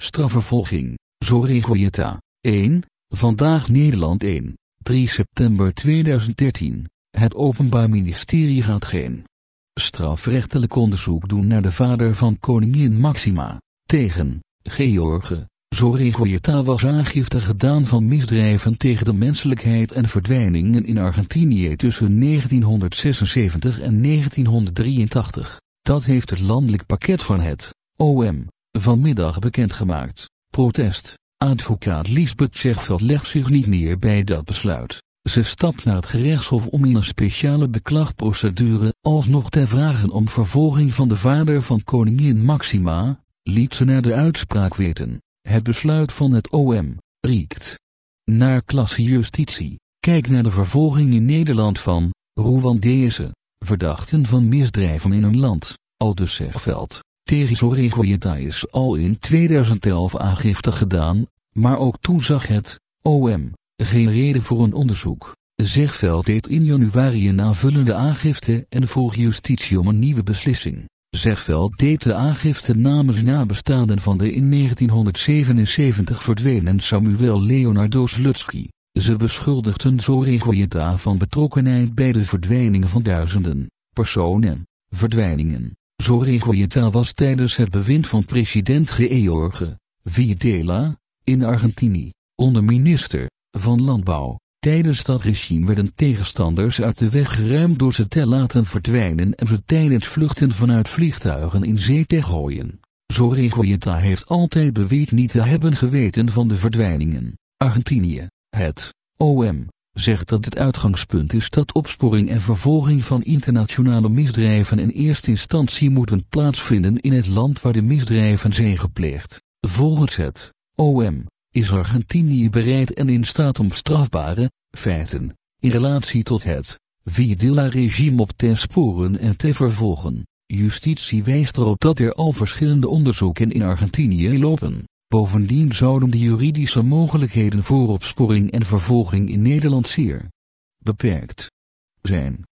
strafvervolging. Zorregoyeta 1. Vandaag Nederland 1. 3 september 2013. Het Openbaar Ministerie gaat geen strafrechtelijk onderzoek doen naar de vader van koningin Maxima. Tegen George Zorregoyeta was aangifte gedaan van misdrijven tegen de menselijkheid en verdwijningen in Argentinië tussen 1976 en 1983. Dat heeft het landelijk pakket van het OM vanmiddag bekendgemaakt. Protest. Advocaat Lisbeth Zegveld legt zich niet meer bij dat besluit. Ze stapt naar het gerechtshof om in een speciale beklagprocedure alsnog te vragen om vervolging van de vader van koningin Maxima, liet ze naar de uitspraak weten. Het besluit van het OM, riekt. Naar klasse justitie. Kijk naar de vervolging in Nederland van, Rwandese, verdachten van misdrijven in hun land, aldus Zegveld. Tegen Zorregoyeta is al in 2011 aangifte gedaan, maar ook toen zag het, OM, geen reden voor een onderzoek. Zegveld deed in januari een aanvullende aangifte en vroeg justitie om een nieuwe beslissing. Zegveld deed de aangifte namens nabestaanden van de in 1977 verdwenen Samuel Leonardo Slutsky. Ze beschuldigden Zorregoyeta van betrokkenheid bij de verdwijning van duizenden personen. Verdwijningen. Zorregoyeta was tijdens het bewind van president George Videla in Argentinië onder minister van Landbouw. Tijdens dat regime werden tegenstanders uit de weg geruimd door ze te laten verdwijnen en ze tijdens vluchten vanuit vliegtuigen in zee te gooien. Zorregoyeta heeft altijd beweerd niet te hebben geweten van de verdwijningen. Argentinië, het OM, zegt dat het uitgangspunt is dat opsporing en vervolging van internationale misdrijven in eerste instantie moeten plaatsvinden in het land waar de misdrijven zijn gepleegd. Volgens het OM is Argentinië bereid en in staat om strafbare feiten in relatie tot het Videla-regime op te sporen en te vervolgen. Justitie wijst erop dat er al verschillende onderzoeken in Argentinië lopen. Bovendien zouden de juridische mogelijkheden voor opsporing en vervolging in Nederland zeer beperkt zijn.